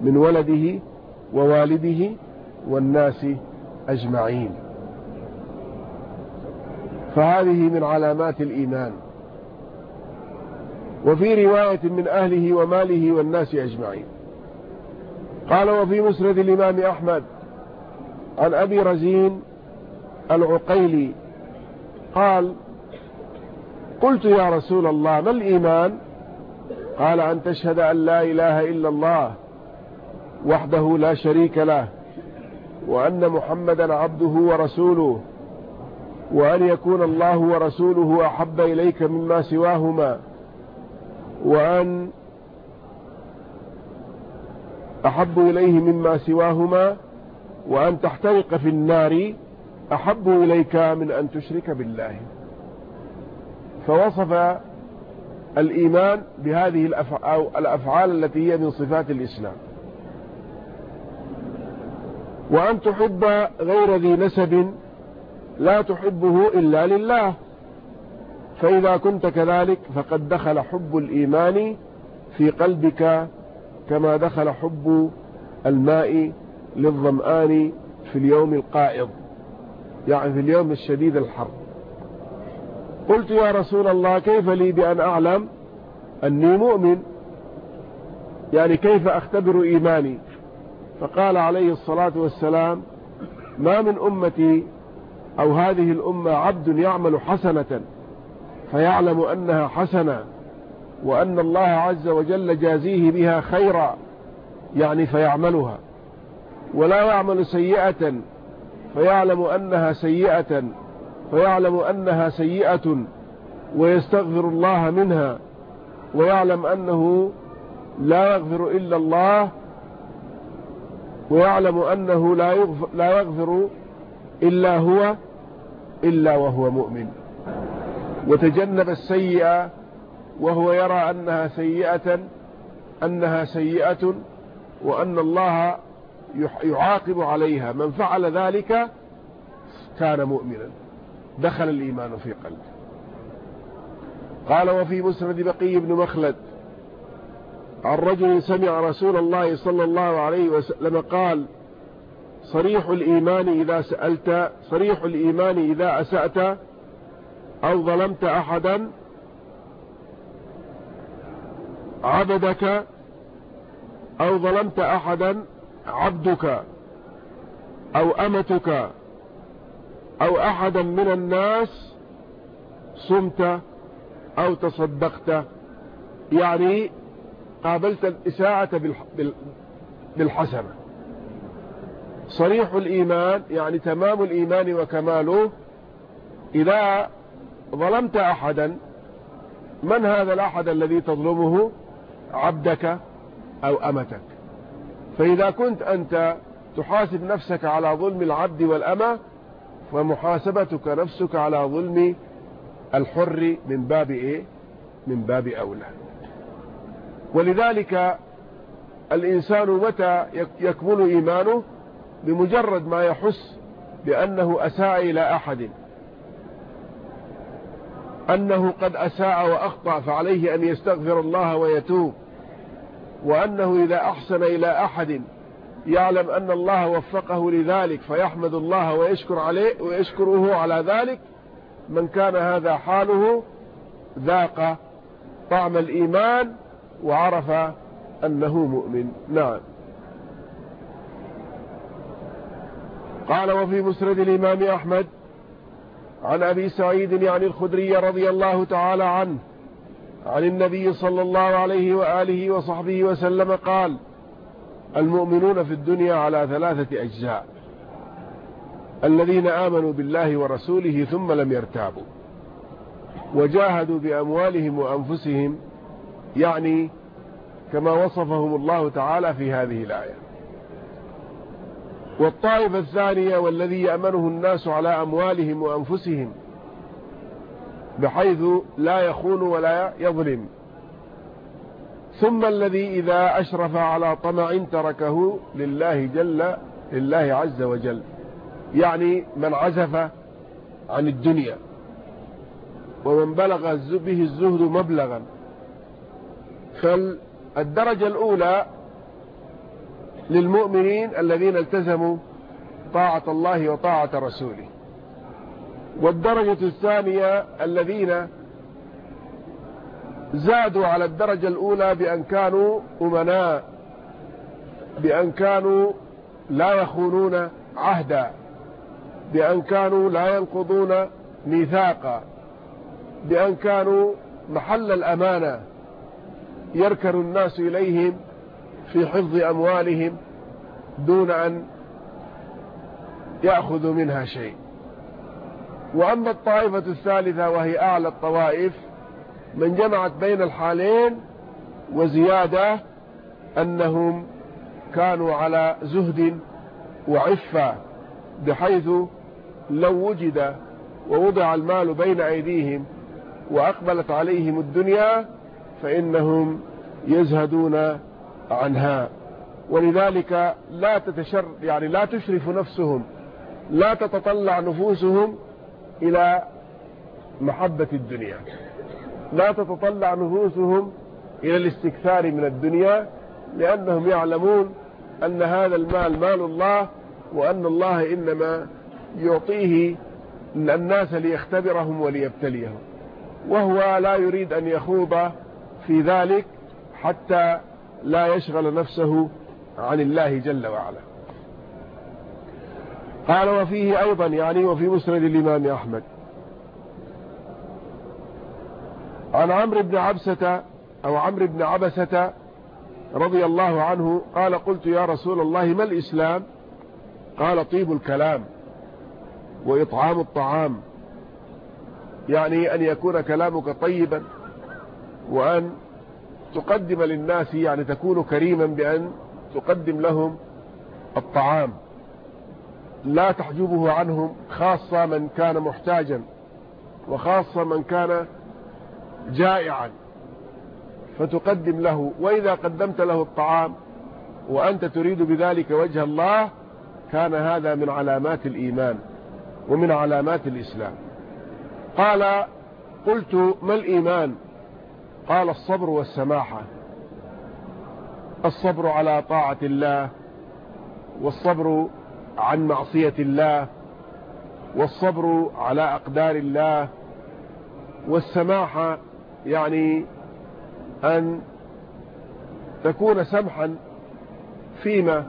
من ولده ووالده والناس أجمعين. فهذه من علامات الإيمان. وفي رواية من أهله وماله والناس أجمعين. قال وفي مسند الإمام أحمد عن أبي رزين العقيلي قال قلت يا رسول الله ما الإيمان؟ قال أن تشهد أن لا إله إلا الله وحده لا شريك له وأن محمدا عبده ورسوله وأن يكون الله ورسوله أحب إليك مما سواهما وأن أحب إليه مما سواهما وأن تحترق في النار أحب إليك من أن تشرك بالله. فوصف الإيمان بهذه الأفعال التي هي من صفات الإسلام. وأن تحب غير ذي نسب لا تحبه إلا لله. فإذا كنت كذلك فقد دخل حب الإيمان في قلبك كما دخل حب الماء للظمآن في اليوم القائض يعني في اليوم الشديد الحر. قلت يا رسول الله كيف لي بأن أعلم أني مؤمن؟ يعني كيف أختبر إيماني؟ فقال عليه الصلاة والسلام ما من أمتي أو هذه الأمة عبد يعمل حسنة فيعلم أنها حسنة وأن الله عز وجل جازيه بها خيرا يعني فيعملها. ولا يعمل سيئة فيعلم أنها سيئة فيعلم أنها سيئة ويستغفر الله منها ويعلم أنه لا يغفر إلا الله ويعلم أنه لا يغفر, لا يغفر إلا هو إلا وهو مؤمن. وتجنب السيئة وهو يرى أنها سيئة أنها سيئة وأن الله يعاقب عليها. من فعل ذلك كان مؤمنا. دخل الإيمان في قلبه. قال وفي مسند بقي بن مخلد عن رجل سمع رسول الله صلى الله عليه وسلم قال صريح الإيمان إذا سألت صريح الإيمان إذا أسأت أو ظلمت أحدا عبدك أو ظلمت أحدا عبدك أو أمتك أو أحدا من الناس صمت أو تصدقت. يعني قابلت الإساءة بالحسنة. صريح الإيمان يعني تمام الإيمان وكماله إذا ظلمت أحدا من هذا الأحد الذي تظلمه؟ عبدك أو أمتك. فإذا كنت أنت تحاسب نفسك على ظلم العبد والأمة فمحاسبتك نفسك على ظلم الحر من باب إيه؟ من باب أولى. ولذلك الإنسان متى يكمل إيمانه بمجرد ما يحس بأنه أساء إلى أحد. أنه قد أساء وأخطأ فعليه أن يستغفر الله ويتوب. وأنه إذا أحسن إلى أحد يعلم أن الله وفقه لذلك فيحمد الله ويشكر عليه ويشكره على ذلك. من كان هذا حاله ذاق طعم الإيمان وعرف أنه مؤمن. نعم. قال وفي مسند الإمام أحمد عن أبي سعيد يعني الخدري رضي الله تعالى عنه عن النبي صلى الله عليه وآله وصحبه وسلم قال المؤمنون في الدنيا على ثلاثة أجزاء الذين آمنوا بالله ورسوله ثم لم يرتابوا وجاهدوا بأموالهم وأنفسهم يعني كما وصفهم الله تعالى في هذه الآية. والطائفة الثانية والذي يأمنه الناس على أموالهم وأنفسهم بحيث لا يخون ولا يظلم. ثم الذي إذا أشرف على طمع تركه لله جل لله عز وجل. يعني من عزف عن الدنيا. ومن بلغ به الزهد مبلغا. فالدرجة الأولى للمؤمنين الذين التزموا طاعة الله وطاعة رسوله. والدرجة الثانية الذين زادوا على الدرجة الأولى بأن كانوا أمناء بأن كانوا لا يخونون عهدا بأن كانوا لا ينقضون ميثاقا بأن كانوا محل الأمانة. يركن الناس إليهم في حفظ أموالهم دون أن يأخذوا منها شيء. وأما الطائفة الثالثة وهي أعلى الطوائف من جمعت بين الحالين وزيادة أنهم كانوا على زهد وعفة بحيث لو وجد ووضع المال بين أيديهم وأقبلت عليهم الدنيا فإنهم يزهدون عنها. ولذلك لا تتشر يعني لا تشرف نفسهم لا تتطلع نفوسهم إلى محبة الدنيا. لا تتطلع نفوسهم إلى الاستكثار من الدنيا لأنهم يعلمون أن هذا المال مال الله وأن الله إنما يعطيه الناس ليختبرهم وليبتليهم. وهو لا يريد أن يخوض في ذلك حتى لا يشغل نفسه عن الله جل وعلا. قال وفيه أيضا يعني وفي مسند الإمام أحمد. عن عمرو بن عبسة أو عمرو بن عبسة رضي الله عنه قال قلت يا رسول الله ما الإسلام؟ قال طيب الكلام وإطعام الطعام. يعني أن يكون كلامك طيبا. وأن تقدم للناس يعني تكون كريما بأن تقدم لهم الطعام. لا تحجبه عنهم خاصة من كان محتاجا وخاصة من كان جائعا. فتقدم له وإذا قدمت له الطعام وأنت تريد بذلك وجه الله كان هذا من علامات الإيمان ومن علامات الإسلام. قال قلت ما الإيمان؟ قال الصبر والسماحة الصبر على طاعة الله والصبر عن معصية الله والصبر على أقدار الله. والسماحة يعني أن تكون سمحا فيما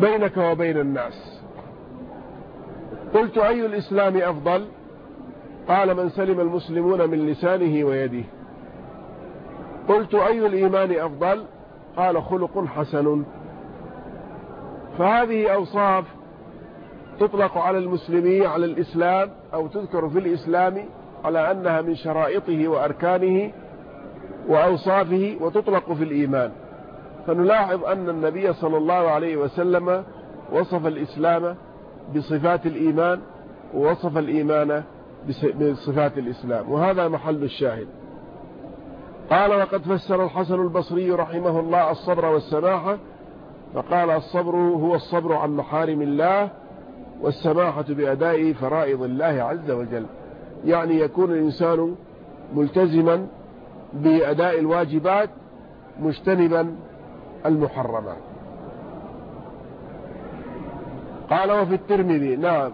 بينك وبين الناس. قلت أي الإسلام أفضل؟ قال من سلم المسلمون من لسانه ويده. قلت أي الإيمان أفضل؟ قال خلق حسن. فهذه أوصاف تطلق على المسلمين على الإسلام أو تذكر في الإسلام على أنها من شرائطه وأركانه وأوصافه وتطلق في الإيمان. فنلاحظ أن النبي صلى الله عليه وسلم وصف الإسلام بصفات الإيمان ووصف الإيمان بصفات الإسلام. وهذا محل الشاهد. قال وقد فسر الحسن البصري رحمه الله الصبر والسماحة فقال الصبر هو الصبر عن محارم الله والسماحة بأداء فرائض الله عز وجل. يعني يكون الإنسان ملتزما بأداء الواجبات مجتنبا المحرمات. قال وفي الترمذي نعم.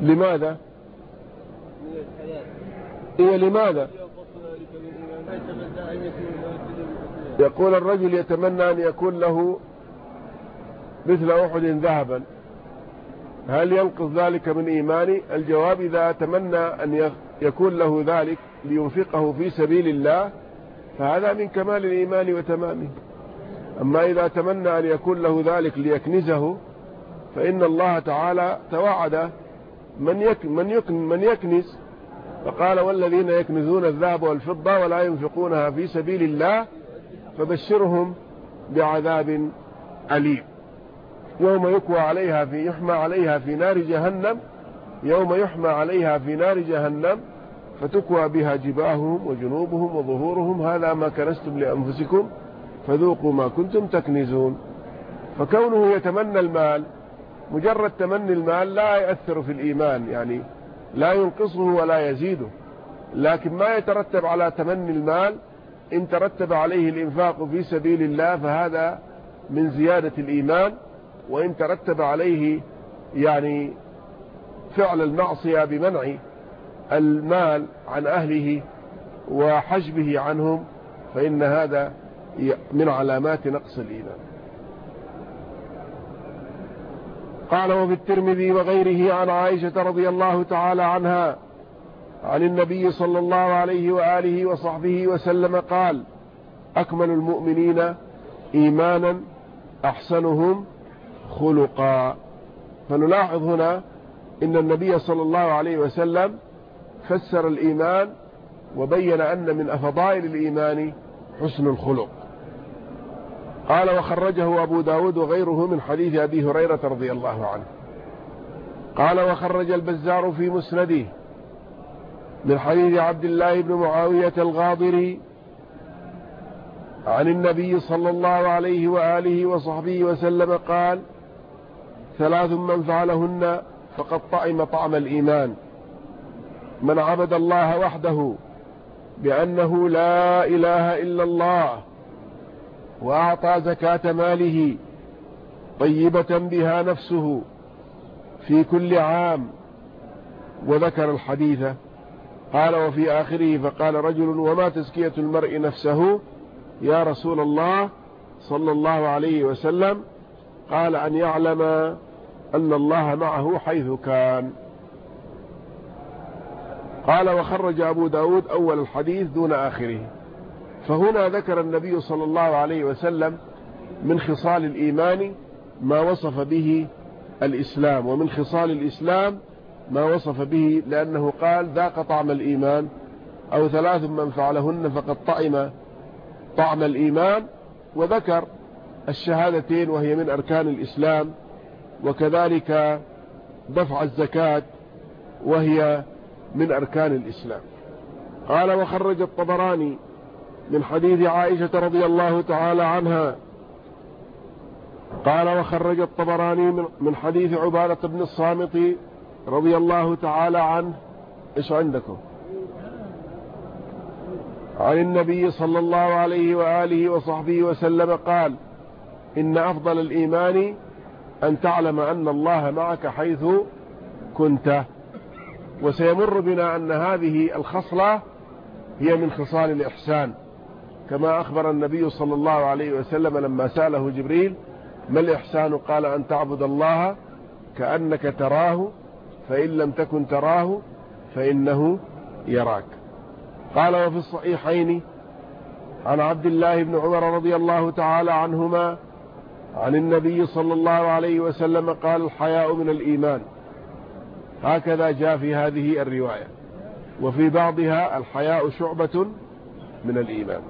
لماذا؟ هي لماذا؟ يقول الرجل يتمنى أن يكون له مثل أحد ذهبا. هل ينقص ذلك من إيماني الجواب إذا تمنى أن يكون له ذلك لينفقه في سبيل الله فهذا من كمال الإيمان وتمامه. أما إذا تمنى أن يكون له ذلك ليكنزه فإن الله تعالى توعد من من يكن من يكنز. فقال والذين يكنزون الذهب والفضة ولا ينفقونها في سبيل الله فبشرهم بعذاب أليم. يوم يكوى عليها في يحمى عليها في نار جهنم يوم يحمى عليها في نار جهنم فتكوى بها جباههم وجنوبهم وظهورهم. هذا ما كنستم لأنفسكم فذوقوا ما كنتم تكنزون. فكونه يتمنى المال مجرد تمني المال لا يأثر في الإيمان يعني لا ينقصه ولا يزيده. لكن ما يترتب على تمني المال إن ترتب عليه الإنفاق في سبيل الله فهذا من زيادة الإيمان. وإن ترتب عليه يعني فعل المعصية بمنع المال عن أهله وحجبه عنهم فإن هذا من علامات نقص الإيمان. قال وفي الترمذي وغيره عن عائشة رضي الله تعالى عنها عن النبي صلى الله عليه وآله وصحبه وسلم قال أكمل المؤمنين إيمانا أحسنهم خلقا فنلاحظ هنا إن النبي صلى الله عليه وسلم فسر الإيمان وبين أن من أفضائل الإيمان حسن الخلق. قال وخرجه أبو داود وغيره من حديث أبي هريرة رضي الله عنه. قال وخرج البزار في مسنده من حديث عبد الله بن معاوية الغاضري عن النبي صلى الله عليه وآله وصحبه وسلم قال ثلاث من فعلهن فقد طعم طعم الإيمان. من عبد الله وحده بأنه لا إله إلا الله وأعطى زكاة ماله طيبة بها نفسه في كل عام وذكر الحديث. قال وفي آخره فقال رجل وما تزكية المرء نفسه يا رسول الله صلى الله عليه وسلم قال أن يعلم أن الله معه حيث كان. قال وخرج أبو داود أول الحديث دون آخره. فهنا ذكر النبي صلى الله عليه وسلم من خصال الإيمان ما وصف به الإسلام ومن خصال الإسلام ما وصف به لأنه قال ذاق طعم الإيمان أو ثلاث من فعلهن فقد طعم طعم الإيمان وذكر الشهادتين وهي من أركان الإسلام وكذلك دفع الزكاة وهي من أركان الإسلام. قال وخرج الطبراني من حديث عائشة رضي الله تعالى عنها. قال وخرج الطبراني من حديث عبادة بن الصامت رضي الله تعالى عنه. إيش عندكم؟ عن النبي صلى الله عليه وآله وصحبه وسلم قال إن أفضل الإيمان أن تعلم أن الله معك حيث كنت. وسيمر بنا أن هذه الخصلة هي من خصال الإحسان. كما أخبر النبي صلى الله عليه وسلم لما سأله جبريل ما الإحسان؟ قال أن تعبد الله كأنك تراه فإن لم تكن تراه فإنه يراك. قال وفي الصحيحين عن عبد الله بن عمر رضي الله تعالى عنهما عن النبي صلى الله عليه وسلم قال الحياء من الإيمان. هكذا جاء في هذه الرواية. وفي بعضها الحياء شعبة من الإيمان.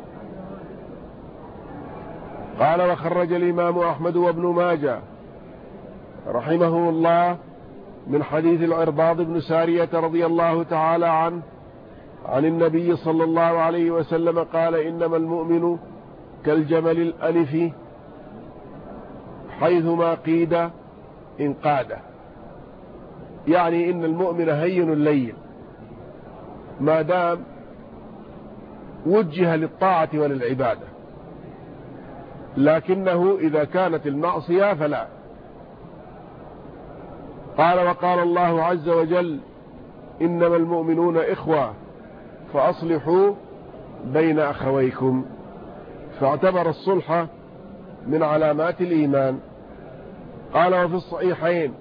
قال وخرج الإمام أحمد وابن ماجه رحمه الله من حديث العرباض بن سارية رضي الله تعالى عنه عن النبي صلى الله عليه وسلم قال إنما المؤمن كالجمل الألف حيثما قيد إنقاده. يعني إن المؤمن هين لين ما دام وجه للطاعة وللعبادة. لكنه إذا كانت المعصية فلا. قال وقال الله عز وجل إنما المؤمنون إخوة فأصلحوا بين أخويكم. فاعتبر الصلح من علامات الإيمان. قال وفي الصحيحين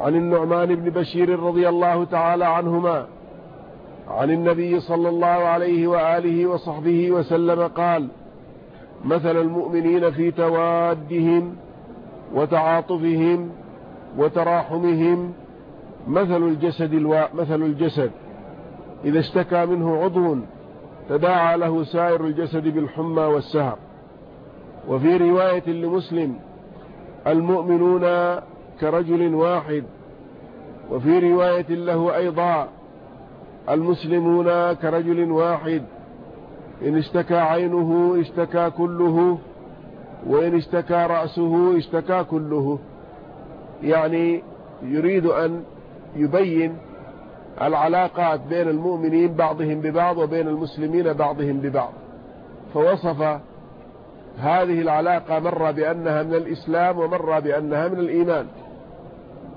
عن النعمان بن بشير رضي الله تعالى عنهما عن النبي صلى الله عليه وآله وصحبه وسلم قال مثل المؤمنين في توادهم وتعاطفهم وتراحمهم مثل الجسد الوا... مثل الجسد. إذا اشتكى منه عضو تداعى له سائر الجسد بالحمى والسهر. وفي رواية لمسلم المؤمنون كرجل واحد وفي رواية له أيضا المسلمون كرجل واحد إن اشتكى عينه اشتكى كله وإن اشتكى رأسه اشتكى كله. يعني يريد أن يبين العلاقات بين المؤمنين بعضهم ببعض وبين المسلمين بعضهم ببعض. فوصف هذه العلاقة مر بأنها من الإسلام ومر بأنها من الإيمان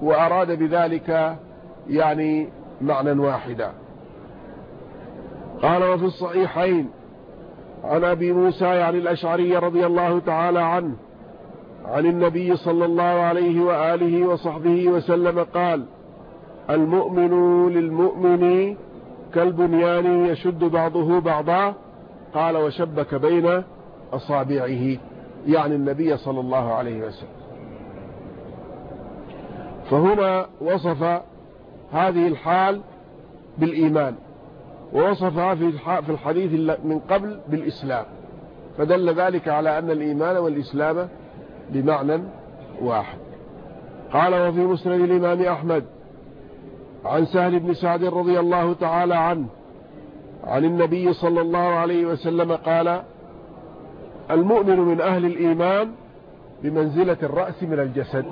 وأراد بذلك يعني معنى واحدا. قال وفي الصحيحين عن أبي موسى يعني الأشعري رضي الله تعالى عنه عن النبي صلى الله عليه وآله وصحبه وسلم قال المؤمن للمؤمن كالبنيان يشد بعضه بعضا. قال وشبك بين أصابعه يعني النبي صلى الله عليه وسلم. فهنا وصف هذه الحال بالإيمان ووصفها في الحديث من قبل بالإسلام. فدل ذلك على أن الإيمان والإسلام بمعنى واحد. قال وفي مسند الإمام أحمد عن سهل بن سعد رضي الله تعالى عنه عن النبي صلى الله عليه وسلم قال المؤمن من أهل الإيمان بمنزلة الرأس من الجسد.